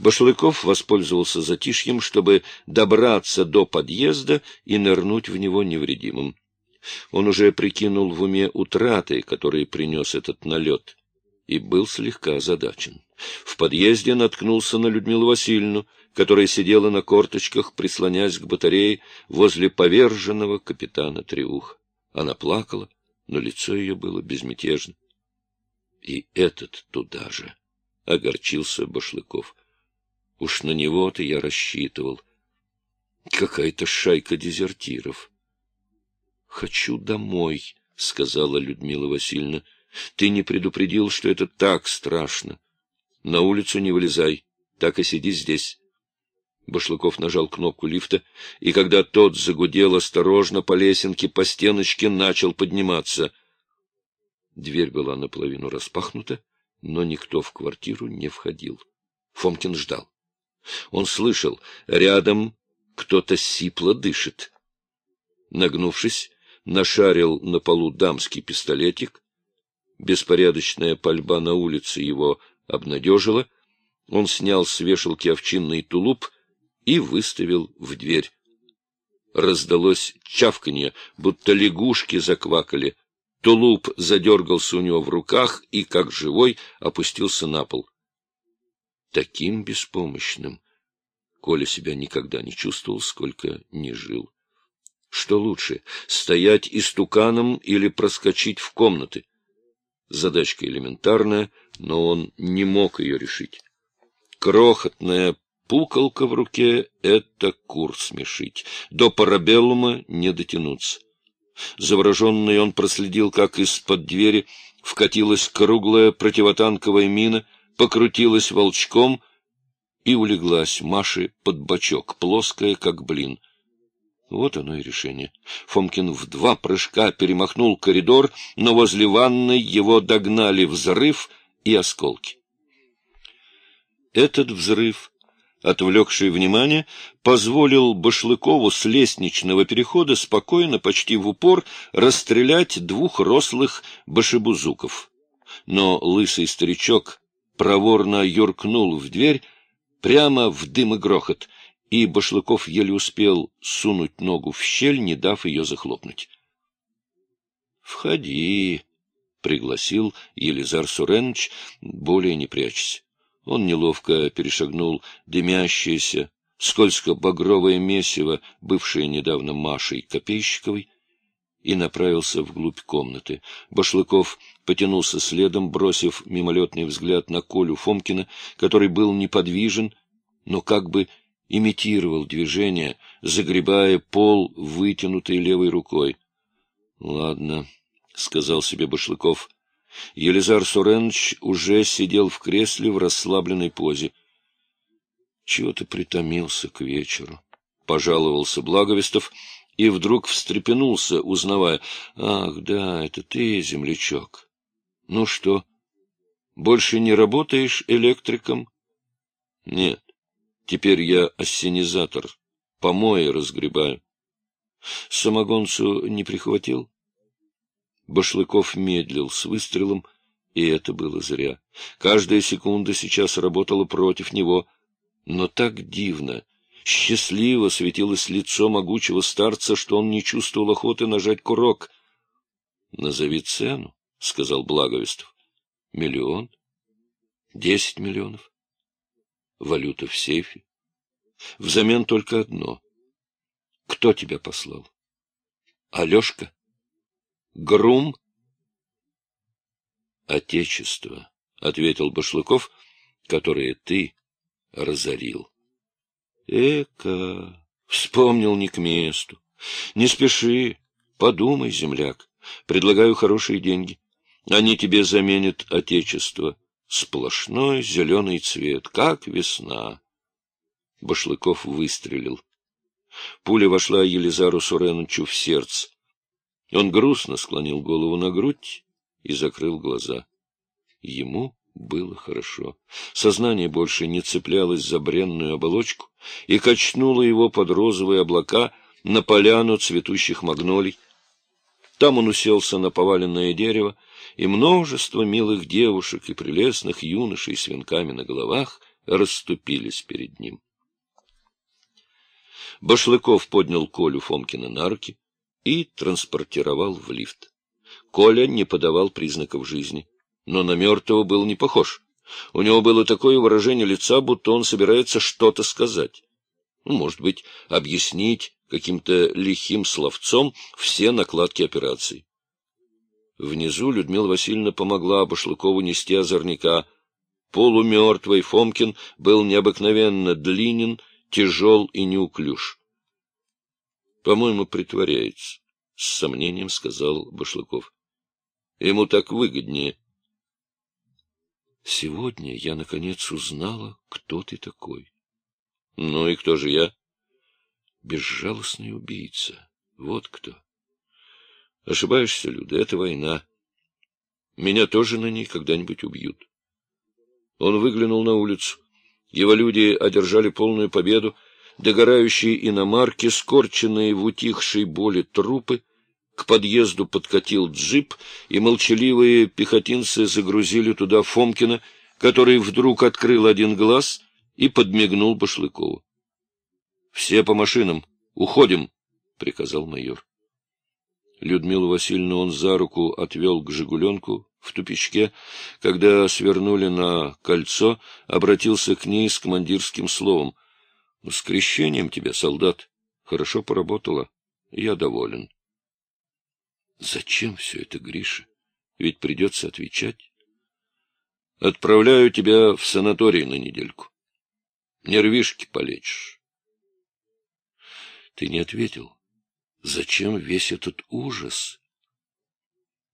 Башлыков воспользовался затишьем, чтобы добраться до подъезда и нырнуть в него невредимым. Он уже прикинул в уме утраты, которые принес этот налет, и был слегка озадачен. В подъезде наткнулся на Людмилу Васильевну, которая сидела на корточках, прислонясь к батарее возле поверженного капитана Триуха. Она плакала, но лицо ее было безмятежно. И этот туда же, — огорчился Башлыков. Уж на него-то я рассчитывал. Какая-то шайка дезертиров. — Хочу домой, — сказала Людмила Васильевна. — Ты не предупредил, что это так страшно. На улицу не вылезай, так и сиди здесь. Башлыков нажал кнопку лифта, и когда тот загудел осторожно по лесенке, по стеночке начал подниматься. Дверь была наполовину распахнута, но никто в квартиру не входил. Фомкин ждал. Он слышал, рядом кто-то сипло дышит. Нагнувшись, нашарил на полу дамский пистолетик. Беспорядочная пальба на улице его обнадежила. Он снял с вешалки овчинный тулуп и выставил в дверь. Раздалось чавканье, будто лягушки заквакали. Тулуп задергался у него в руках и, как живой, опустился на пол. Таким беспомощным Коля себя никогда не чувствовал, сколько не жил. Что лучше, стоять истуканом или проскочить в комнаты? Задачка элементарная, но он не мог ее решить. Крохотная пуколка в руке — это кур смешить. До парабеллума не дотянуться. Завороженный он проследил, как из-под двери вкатилась круглая противотанковая мина, покрутилась волчком и улеглась Маше под бочок, плоская, как блин. Вот оно и решение. Фомкин в два прыжка перемахнул коридор, но возле ванной его догнали взрыв и осколки. Этот взрыв отвлекший внимание, позволил Башлыкову с лестничного перехода спокойно, почти в упор, расстрелять двух рослых башебузуков. Но лысый старичок проворно юркнул в дверь прямо в дым и грохот, и Башлыков еле успел сунуть ногу в щель, не дав ее захлопнуть. — Входи, — пригласил Елизар Суренович, более не прячась. Он неловко перешагнул дымящееся, скользко-багровое месиво, бывшее недавно Машей Копейщиковой, и направился вглубь комнаты. Башлыков потянулся следом, бросив мимолетный взгляд на Колю Фомкина, который был неподвижен, но как бы имитировал движение, загребая пол вытянутой левой рукой. — Ладно, — сказал себе Башлыков, Елизар Суренович уже сидел в кресле в расслабленной позе. Чего-то притомился к вечеру. Пожаловался Благовестов и вдруг встрепенулся, узнавая. — Ах, да, это ты, землячок. Ну что, больше не работаешь электриком? — Нет, теперь я ассенизатор, помои разгребаю. Самогонцу не прихватил? Башлыков медлил с выстрелом, и это было зря. Каждая секунда сейчас работала против него, но так дивно, счастливо светилось лицо могучего старца, что он не чувствовал охоты нажать курок. — Назови цену, — сказал Благовестов. — Миллион? Десять миллионов? Валюта в сейфе? Взамен только одно. Кто тебя послал? Алешка? Грум? Отечество, — ответил Башлыков, — которое ты разорил. Эка, вспомнил не к месту. Не спеши, подумай, земляк. Предлагаю хорошие деньги. Они тебе заменят отечество. Сплошной зеленый цвет, как весна. Башлыков выстрелил. Пуля вошла Елизару Суреновичу в сердце. Он грустно склонил голову на грудь и закрыл глаза. Ему было хорошо. Сознание больше не цеплялось за бренную оболочку и качнуло его под розовые облака на поляну цветущих магнолий. Там он уселся на поваленное дерево, и множество милых девушек и прелестных юношей с венками на головах расступились перед ним. Башлыков поднял Колю Фомкина на руки и транспортировал в лифт. Коля не подавал признаков жизни, но на мертвого был не похож. У него было такое выражение лица, будто он собирается что-то сказать. Ну, может быть, объяснить каким-то лихим словцом все накладки операции. Внизу Людмила Васильевна помогла Башлыкову нести озорника. Полумертвый Фомкин был необыкновенно длинен, тяжел и неуклюж. — По-моему, притворяется, — с сомнением сказал Башлыков. — Ему так выгоднее. — Сегодня я, наконец, узнала, кто ты такой. — Ну и кто же я? — Безжалостный убийца. Вот кто. Ошибаешься, Люда, это война. Меня тоже на ней когда-нибудь убьют. Он выглянул на улицу. Его люди одержали полную победу, догорающие иномарки, скорченные в утихшей боли трупы, к подъезду подкатил джип, и молчаливые пехотинцы загрузили туда Фомкина, который вдруг открыл один глаз и подмигнул Башлыкову. — Все по машинам. Уходим, — приказал майор. Людмилу Васильевну он за руку отвел к «Жигуленку» в тупичке. Когда свернули на кольцо, обратился к ней с командирским словом. — С крещением тебя, солдат. Хорошо поработала. Я доволен. — Зачем все это, Гриша? Ведь придется отвечать. — Отправляю тебя в санаторий на недельку. Нервишки полечишь. — Ты не ответил. — Зачем весь этот ужас?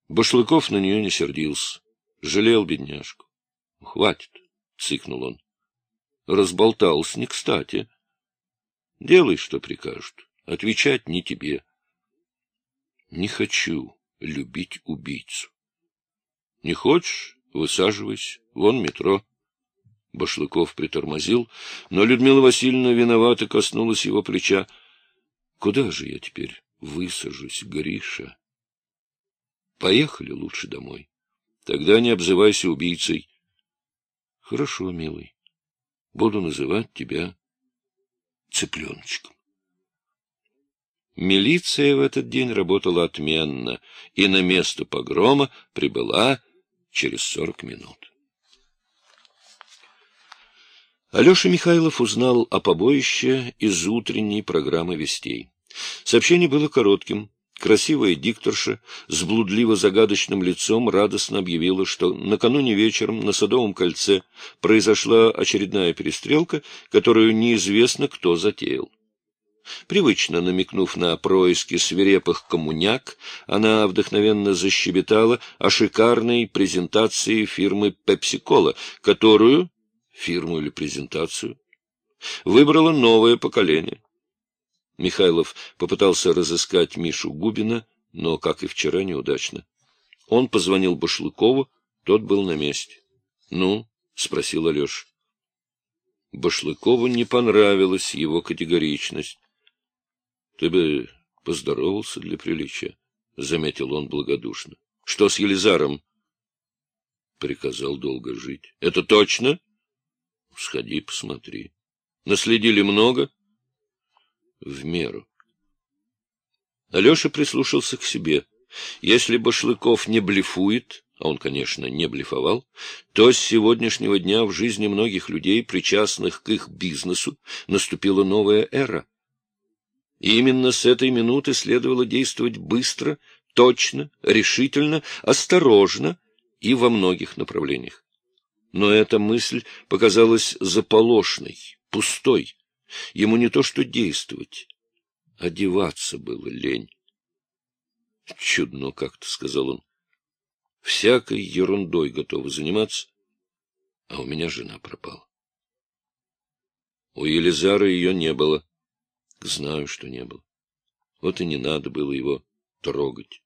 Башлыков на нее не сердился, жалел бедняжку. — Хватит, — цикнул он. Разболтался не кстати. Делай, что прикажут. Отвечать не тебе. Не хочу любить убийцу. Не хочешь — высаживайся. Вон метро. Башлыков притормозил, но Людмила Васильевна виновато коснулась его плеча. Куда же я теперь высажусь, Гриша? Поехали лучше домой. Тогда не обзывайся убийцей. Хорошо, милый. Буду называть тебя цыпленочком. Милиция в этот день работала отменно, и на место погрома прибыла через сорок минут. Алеша Михайлов узнал о побоище из утренней программы вестей. Сообщение было коротким. Красивая дикторша с блудливо-загадочным лицом радостно объявила, что накануне вечером на Садовом кольце произошла очередная перестрелка, которую неизвестно кто затеял. Привычно намекнув на происки свирепых коммуняк, она вдохновенно защебетала о шикарной презентации фирмы «Пепси-Кола», которую фирму или презентацию. Выбрала новое поколение. Михайлов попытался разыскать Мишу Губина, но, как и вчера, неудачно. Он позвонил Башлыкову, тот был на месте. — Ну? — спросил Алеша. Башлыкову не понравилась его категоричность. — Ты бы поздоровался для приличия, — заметил он благодушно. — Что с Елизаром? — приказал долго жить. — Это точно? Сходи, посмотри. Наследили много? В меру. Алеша прислушался к себе. Если Башлыков не блефует, а он, конечно, не блефовал, то с сегодняшнего дня в жизни многих людей, причастных к их бизнесу, наступила новая эра. И именно с этой минуты следовало действовать быстро, точно, решительно, осторожно и во многих направлениях. Но эта мысль показалась заполошной, пустой. Ему не то что действовать, одеваться было лень. — Чудно как-то, — сказал он. — Всякой ерундой готовы заниматься, а у меня жена пропала. У Елизара ее не было. Знаю, что не было. Вот и не надо было его трогать.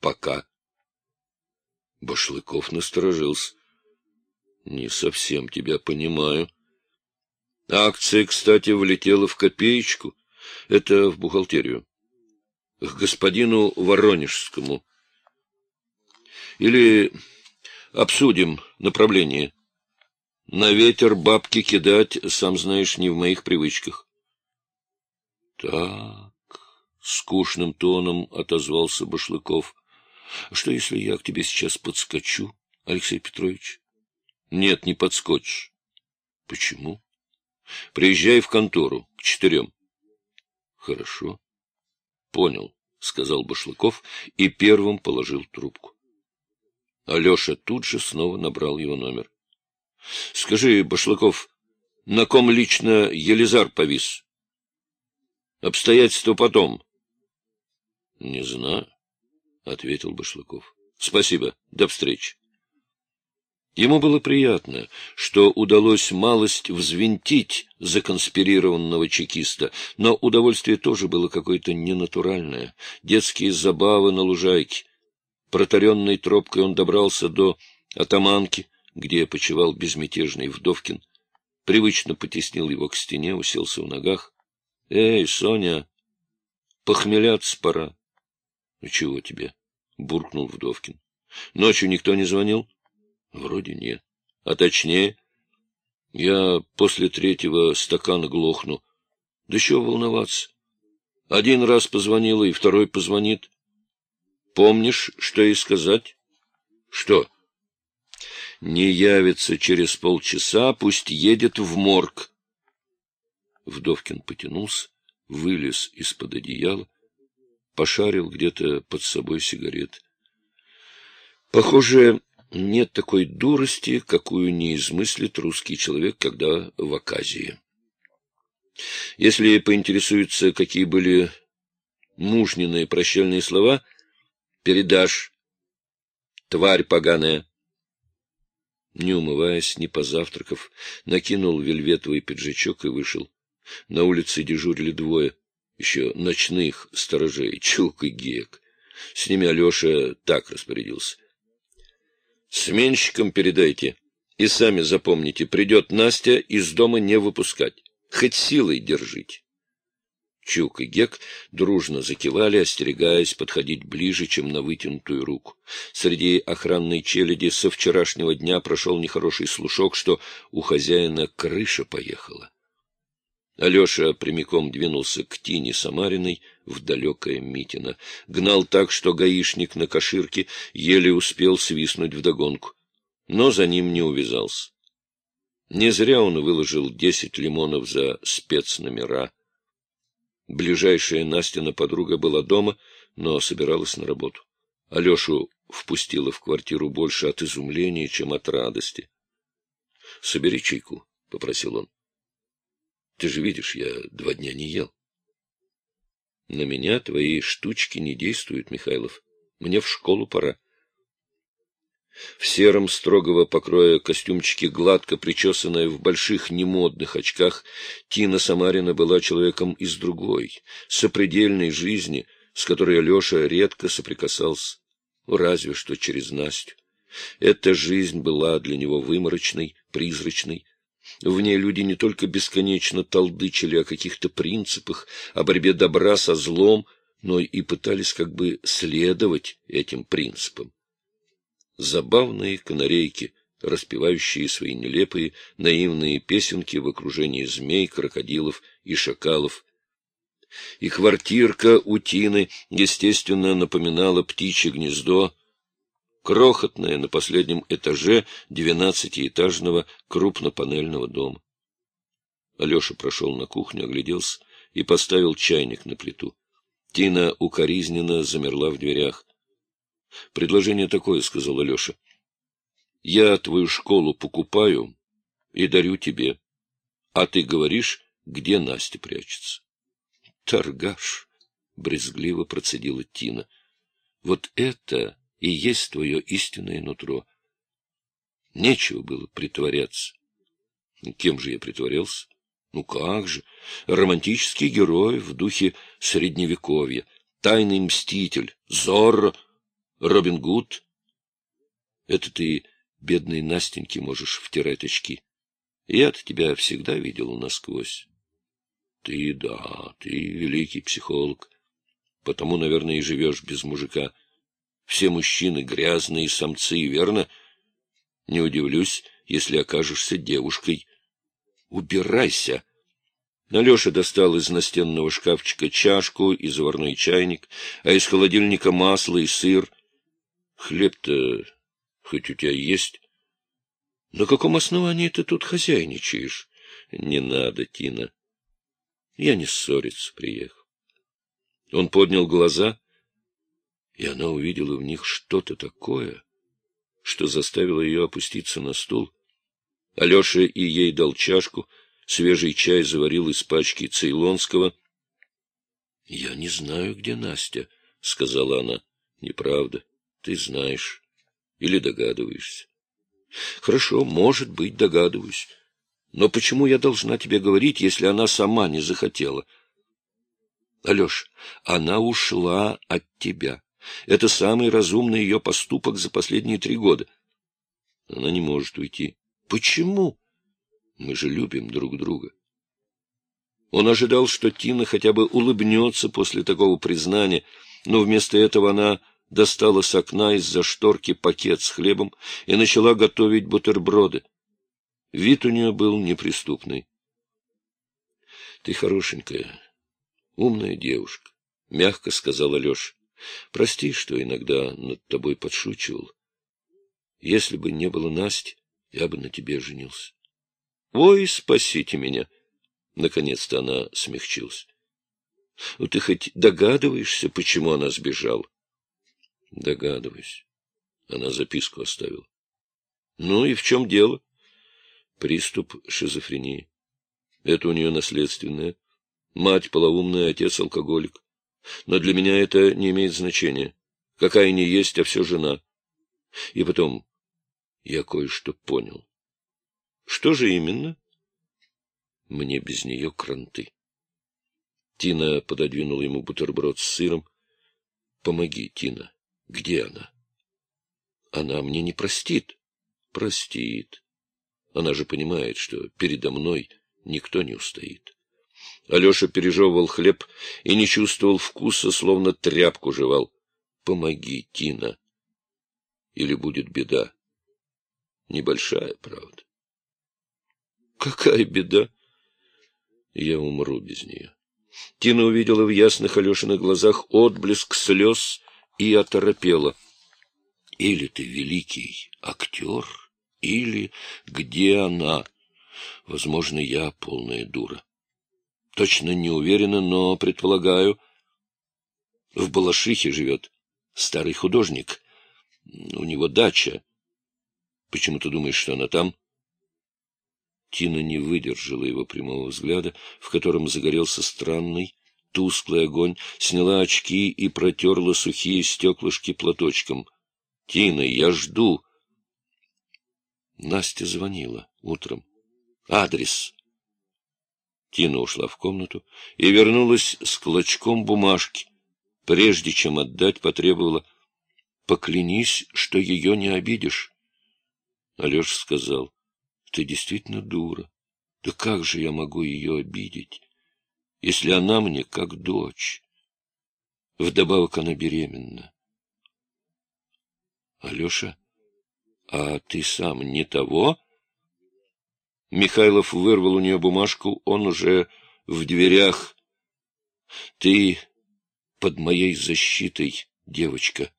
Пока. Башлыков насторожился. Не совсем тебя понимаю. Акция, кстати, влетела в копеечку. Это в бухгалтерию. К господину Воронежскому. Или обсудим направление. На ветер бабки кидать, сам знаешь, не в моих привычках. Так, скучным тоном отозвался Башлыков. — Что, если я к тебе сейчас подскочу, Алексей Петрович? — Нет, не подскочишь. — Почему? — Приезжай в контору к четырем. — Хорошо. — Понял, — сказал Башлыков и первым положил трубку. Алеша тут же снова набрал его номер. — Скажи, Башлыков, на ком лично Елизар повис? — Обстоятельства потом. — Не знаю, — ответил Башлыков. — Спасибо. До встречи. Ему было приятно, что удалось малость взвинтить законспирированного чекиста, но удовольствие тоже было какое-то ненатуральное. Детские забавы на лужайке. Протаренной тропкой он добрался до атаманки, где почевал безмятежный Вдовкин. Привычно потеснил его к стене, уселся в ногах. — Эй, Соня, похмеляться пора. — Ну, чего тебе? — буркнул Вдовкин. — Ночью никто не звонил? — Вроде нет. А точнее, я после третьего стакана глохну. Да чего волноваться? Один раз позвонила, и второй позвонит. Помнишь, что и сказать? Что? Не явится через полчаса, пусть едет в морг. Вдовкин потянулся, вылез из-под одеяла, пошарил где-то под собой сигарет. Похоже, нет такой дурости, какую не измыслит русский человек, когда в оказии. Если поинтересуются, какие были мужниные прощальные слова, передашь «тварь поганая». Не умываясь, не позавтракав, накинул вельветовый пиджачок и вышел. На улице дежурили двое, еще ночных сторожей, Чук и Гек. С ними Алеша так распорядился — Сменщикам передайте. И сами запомните, придет Настя, из дома не выпускать. Хоть силой держите. Чук и Гек дружно закивали, остерегаясь подходить ближе, чем на вытянутую руку. Среди охранной челяди со вчерашнего дня прошел нехороший слушок, что у хозяина крыша поехала. Алеша прямиком двинулся к Тине Самариной в далекое Митино. Гнал так, что гаишник на коширке еле успел свистнуть вдогонку, но за ним не увязался. Не зря он выложил десять лимонов за спецномера. Ближайшая Настина подруга была дома, но собиралась на работу. Алешу впустила в квартиру больше от изумления, чем от радости. — Собери чайку, — попросил он. Ты же видишь, я два дня не ел. На меня твои штучки не действуют, Михайлов. Мне в школу пора. В сером строгого покроя костюмчике, гладко причесанная в больших немодных очках, Тина Самарина была человеком из другой, сопредельной жизни, с которой Алеша редко соприкасался, разве что через Настю. Эта жизнь была для него выморочной, призрачной, в ней люди не только бесконечно толдычили о каких-то принципах, о борьбе добра со злом, но и пытались как бы следовать этим принципам. Забавные канарейки, распевающие свои нелепые, наивные песенки в окружении змей, крокодилов и шакалов. И квартирка у Тины, естественно, напоминала птичье гнездо, крохотная на последнем этаже двенадцатиэтажного крупнопанельного дома. Алеша прошел на кухню, огляделся и поставил чайник на плиту. Тина укоризненно замерла в дверях. — Предложение такое, — сказал Алеша. — Я твою школу покупаю и дарю тебе, а ты говоришь, где Настя прячется. — Торгаш! — брезгливо процедила Тина. — Вот это и есть твое истинное нутро. Нечего было притворяться. Кем же я притворялся? Ну как же, романтический герой в духе Средневековья, тайный мститель, Зорро, Робин Гуд. Это ты, бедной Настеньке, можешь втирать очки. Я-то тебя всегда видел насквозь. Ты, да, ты великий психолог. Потому, наверное, и живешь без мужика. Все мужчины грязные самцы, верно? Не удивлюсь, если окажешься девушкой. Убирайся! Алеша достал из настенного шкафчика чашку и заварной чайник, а из холодильника масло и сыр. Хлеб-то хоть у тебя есть? На каком основании ты тут хозяйничаешь? Не надо, Тина. Я не ссориться приехал. Он поднял глаза, и она увидела в них что-то такое, что заставило ее опуститься на стул. Алеша и ей дал чашку, свежий чай заварил из пачки цейлонского. — Я не знаю, где Настя, — сказала она. — Неправда. Ты знаешь. Или догадываешься. — Хорошо, может быть, догадываюсь. Но почему я должна тебе говорить, если она сама не захотела? Алеш, она ушла от тебя. Это самый разумный ее поступок за последние три года. Она не может уйти. Почему? Мы же любим друг друга. Он ожидал, что Тина хотя бы улыбнется после такого признания, но вместо этого она достала с окна из-за шторки пакет с хлебом и начала готовить бутерброды. Вид у нее был неприступный. — Ты хорошенькая, умная девушка, — мягко сказала Леша. — Прости, что иногда над тобой подшучивал. Если бы не было Насти, я бы на тебе женился. — Ой, спасите меня! Наконец-то она смягчилась. Ну, — Ты хоть догадываешься, почему она сбежала? — Догадываюсь. Она записку оставила. — Ну и в чем дело? — Приступ шизофрении. Это у нее наследственное. Мать полоумная, отец алкоголик. Но для меня это не имеет значения. Какая ни есть, а все жена. И потом, я кое-что понял. Что же именно? Мне без нее кранты. Тина пододвинула ему бутерброд с сыром. Помоги, Тина. Где она? Она мне не простит. Простит. Она же понимает, что передо мной никто не устоит. Алеша пережевывал хлеб и не чувствовал вкуса, словно тряпку жевал. Помоги, Тина, или будет беда. Небольшая, правда. Какая беда? Я умру без нее. Тина увидела в ясных Алешиных глазах отблеск слез и оторопела. Или ты великий актер, или где она? Возможно, я полная дура. Точно не уверена, но предполагаю. В Балашихе живет старый художник. У него дача. Почему ты думаешь, что она там? Тина не выдержала его прямого взгляда, в котором загорелся странный, тусклый огонь, сняла очки и протерла сухие стеклышки платочком. — Тина, я жду! Настя звонила утром. Адрес. Тина ушла в комнату и вернулась с клочком бумажки. Прежде чем отдать, потребовала «Поклянись, что ее не обидишь». Алеша сказал, «Ты действительно дура. Да как же я могу ее обидеть, если она мне как дочь? Вдобавок она беременна». Алеша а ты сам не того? Михайлов вырвал у нее бумажку, он уже в дверях. Ты под моей защитой, девочка.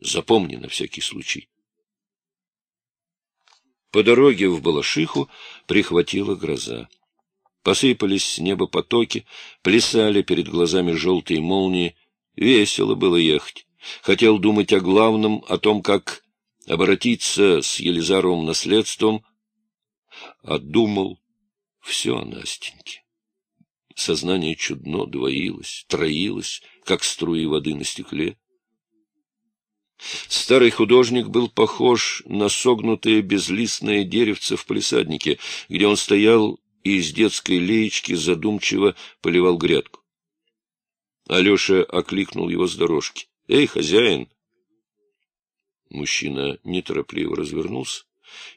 Запомни на всякий случай. По дороге в Балашиху прихватила гроза. Посыпались с неба потоки, плясали перед глазами желтые молнии. Весело было ехать. Хотел думать о главном, о том, как обратиться с Елизаровым наследством, а думал все о Настеньке. Сознание чудно двоилось, троилось, как струи воды на стекле. Старый художник был похож на согнутое безлистное деревце в палисаднике, где он стоял и из детской леечки задумчиво поливал грядку. Алеша окликнул его с дорожки. — Эй, хозяин! Мужчина неторопливо развернулся,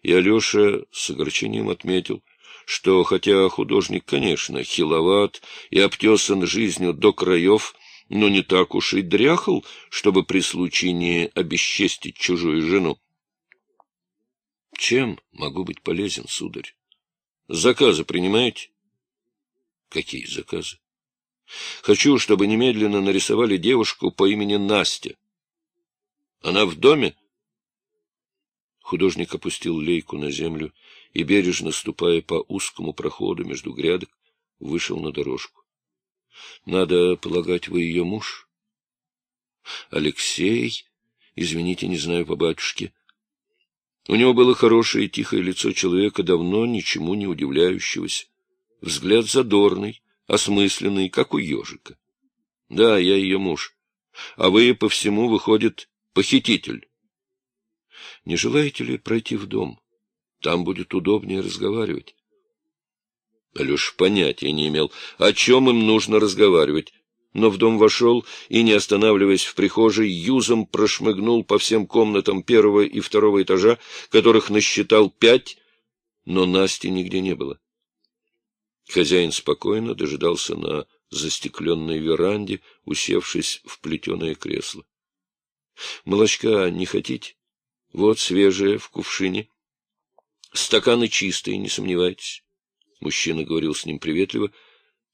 и Алеша с огорчением отметил, что, хотя художник, конечно, хиловат и обтесан жизнью до краев, но не так уж и дряхал, чтобы при случае не обесчестить чужую жену. Чем могу быть полезен, сударь? Заказы принимаете? Какие заказы? Хочу, чтобы немедленно нарисовали девушку по имени Настя. Она в доме? Художник опустил лейку на землю и, бережно ступая по узкому проходу между грядок, вышел на дорожку. — Надо полагать, вы ее муж? — Алексей, извините, не знаю по батюшке. У него было хорошее и тихое лицо человека, давно ничему не удивляющегося. Взгляд задорный, осмысленный, как у ежика. Да, я ее муж. А вы, по всему, выходит, похититель. Не желаете ли пройти в дом? Там будет удобнее разговаривать. Алеша понятия не имел, о чем им нужно разговаривать, но в дом вошел и, не останавливаясь в прихожей, юзом прошмыгнул по всем комнатам первого и второго этажа, которых насчитал пять, но Насти нигде не было. Хозяин спокойно дожидался на застекленной веранде, усевшись в плетеное кресло. — Молочка не хотите? Вот свежее в кувшине. Стаканы чистые, не сомневайтесь. Мужчина говорил с ним приветливо,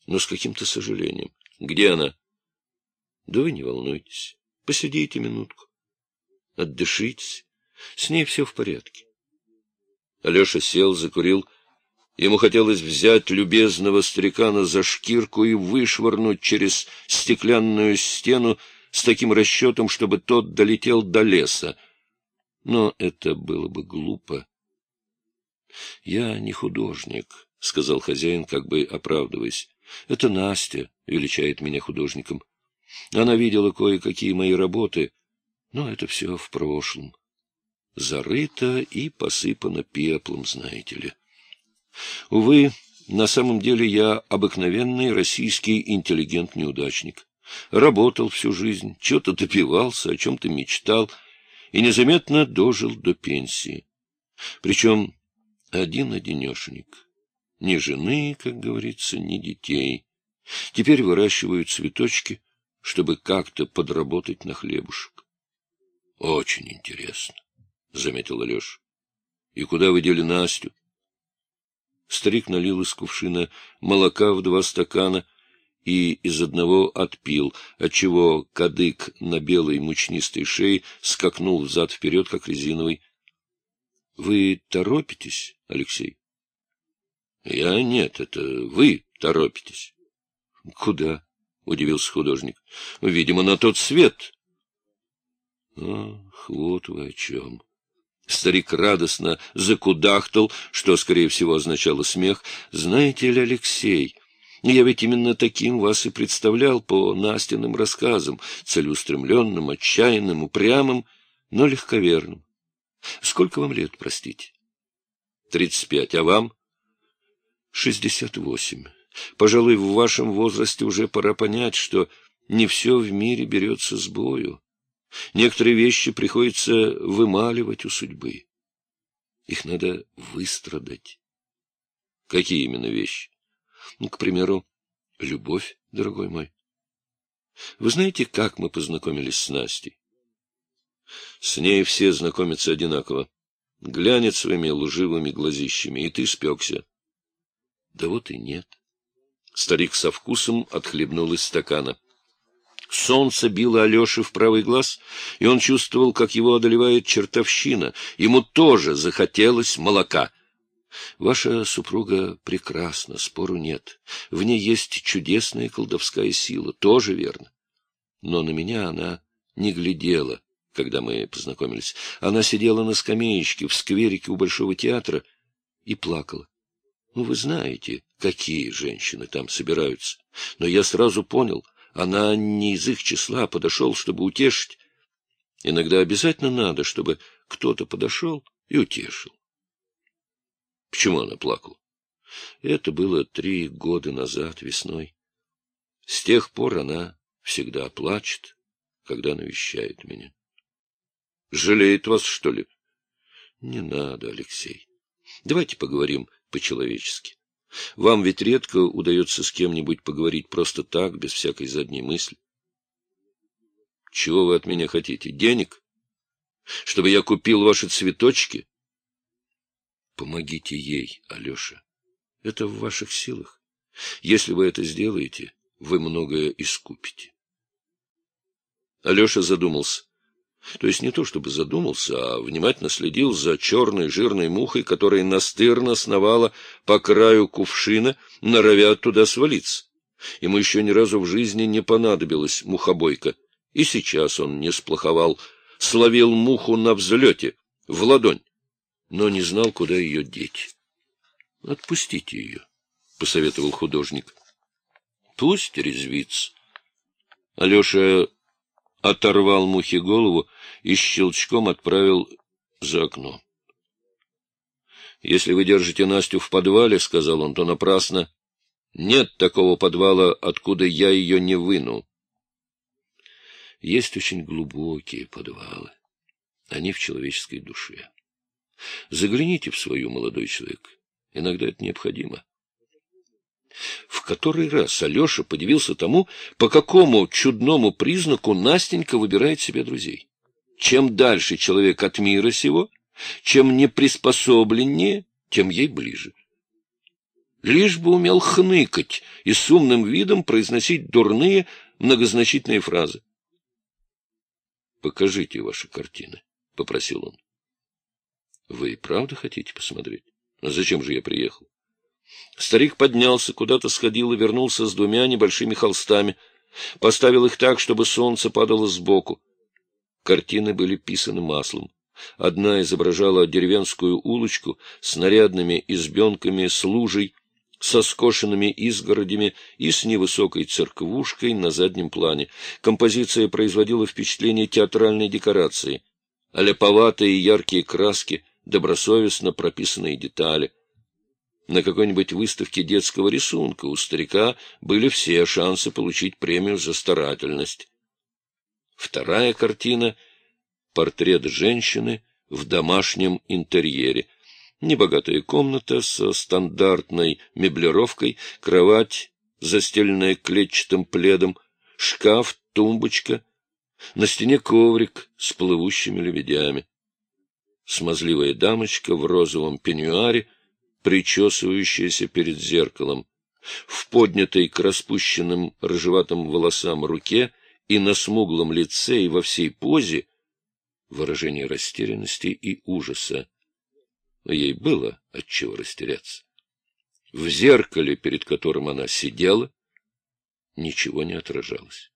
но с каким-то сожалением. — Где она? — Да вы не волнуйтесь. Посидите минутку. Отдышитесь. С ней все в порядке. Алеша сел, закурил. Ему хотелось взять любезного старикана за шкирку и вышвырнуть через стеклянную стену с таким расчетом, чтобы тот долетел до леса. Но это было бы глупо. — Я не художник, — сказал хозяин, как бы оправдываясь. — Это Настя величает меня художником. Она видела кое-какие мои работы, но это все в прошлом. Зарыто и посыпано пеплом, знаете ли. Увы, на самом деле я обыкновенный российский интеллигент-неудачник. Работал всю жизнь, что-то добивался, о чем-то мечтал и незаметно дожил до пенсии. Причем один-одинешенек. Ни жены, как говорится, ни детей. Теперь выращивают цветочки, чтобы как-то подработать на хлебушек. — Очень интересно, — заметил Алеша. — И куда вы дели Настю? Старик налил из кувшина молока в два стакана и из одного отпил, отчего кадык на белой мучнистой шее скакнул взад-вперед, как резиновый. — Вы торопитесь, Алексей? — Я нет, это вы торопитесь. — Куда? — удивился художник. — Видимо, на тот свет. — Ах, вот вы о чем. Старик радостно закудахтал, что, скорее всего, означало смех. — Знаете ли, Алексей, я ведь именно таким вас и представлял по Настиным рассказам, целеустремленным, отчаянным, упрямым, но легковерным. Сколько вам лет, простите? — Тридцать пять. А вам? — Шестьдесят восемь. Пожалуй, в вашем возрасте уже пора понять, что не все в мире берется с бою. Некоторые вещи приходится вымаливать у судьбы. Их надо выстрадать. Какие именно вещи? Ну, к примеру, любовь, дорогой мой. Вы знаете, как мы познакомились с Настей? С ней все знакомятся одинаково. Глянет своими лживыми глазищами, и ты спекся. Да вот и нет. Старик со вкусом отхлебнул из стакана. Солнце било Алёше в правый глаз, и он чувствовал, как его одолевает чертовщина. Ему тоже захотелось молока. Ваша супруга прекрасна, спору нет. В ней есть чудесная колдовская сила, тоже верно. Но на меня она не глядела, когда мы познакомились. Она сидела на скамеечке в скверике у Большого театра и плакала. Ну, вы знаете, какие женщины там собираются. Но я сразу понял, она не из их числа подошел, чтобы утешить. Иногда обязательно надо, чтобы кто-то подошел и утешил. Почему она плакала? Это было три года назад, весной. С тех пор она всегда плачет, когда навещает меня. Жалеет вас, что ли? Не надо, Алексей. Давайте поговорим по-человечески. Вам ведь редко удается с кем-нибудь поговорить просто так, без всякой задней мысли. Чего вы от меня хотите? Денег? Чтобы я купил ваши цветочки? Помогите ей, Алеша. Это в ваших силах. Если вы это сделаете, вы многое искупите. Алеша задумался. То есть не то чтобы задумался, а внимательно следил за черной жирной мухой, которая настырно сновала по краю кувшина, норовя туда свалиться. Ему еще ни разу в жизни не понадобилась мухобойка, и сейчас он не сплоховал, словил муху на взлете, в ладонь, но не знал, куда ее деть. — Отпустите ее, — посоветовал художник. — Пусть резвится. Алеша оторвал мухе голову и щелчком отправил за окно. — Если вы держите Настю в подвале, — сказал он, — то напрасно. Нет такого подвала, откуда я ее не выну. Есть очень глубокие подвалы. Они в человеческой душе. Загляните в свою, молодой человек. Иногда это необходимо. В который раз Алеша подивился тому, по какому чудному признаку Настенька выбирает себе друзей. Чем дальше человек от мира сего, чем неприспособленнее, тем ей ближе. Лишь бы умел хныкать и с умным видом произносить дурные многозначительные фразы. «Покажите ваши картины», — попросил он. «Вы правда хотите посмотреть? А зачем же я приехал?» Старик поднялся, куда-то сходил и вернулся с двумя небольшими холстами. Поставил их так, чтобы солнце падало сбоку. Картины были писаны маслом. Одна изображала деревенскую улочку с нарядными избенками с лужей, со скошенными изгородями и с невысокой церквушкой на заднем плане. Композиция производила впечатление театральной декорации. Аляповатые яркие краски, добросовестно прописанные детали — на какой-нибудь выставке детского рисунка у старика были все шансы получить премию за старательность. Вторая картина — портрет женщины в домашнем интерьере. Небогатая комната со стандартной меблировкой, кровать, застеленная клетчатым пледом, шкаф, тумбочка, на стене коврик с плывущими лебедями. Смазливая дамочка в розовом пеньюаре — причесывающаяся перед зеркалом, в поднятой к распущенным рыжеватым волосам руке и на смуглом лице и во всей позе выражение растерянности и ужаса. Ей было отчего растеряться. В зеркале, перед которым она сидела, ничего не отражалось.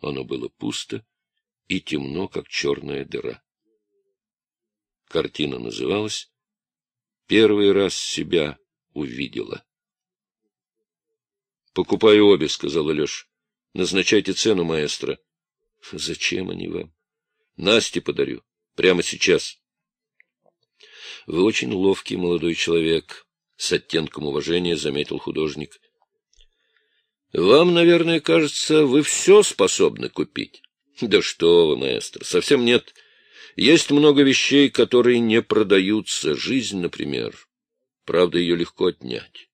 Оно было пусто и темно, как черная дыра. Картина называлась Первый раз себя увидела. — Покупаю обе, — сказал Алеша. — Назначайте цену, маэстро. — Зачем они вам? — Насте подарю. Прямо сейчас. — Вы очень ловкий молодой человек, — с оттенком уважения заметил художник. — Вам, наверное, кажется, вы все способны купить. — Да что вы, маэстро, совсем нет. — есть много вещей, которые не продаются. Жизнь, например. Правда, ее легко отнять.